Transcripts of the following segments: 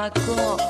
阿哥。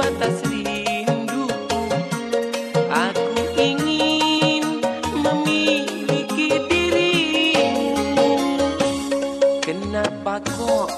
batas rinduku, Aku ingin memiliki dirimu. Kenapa kok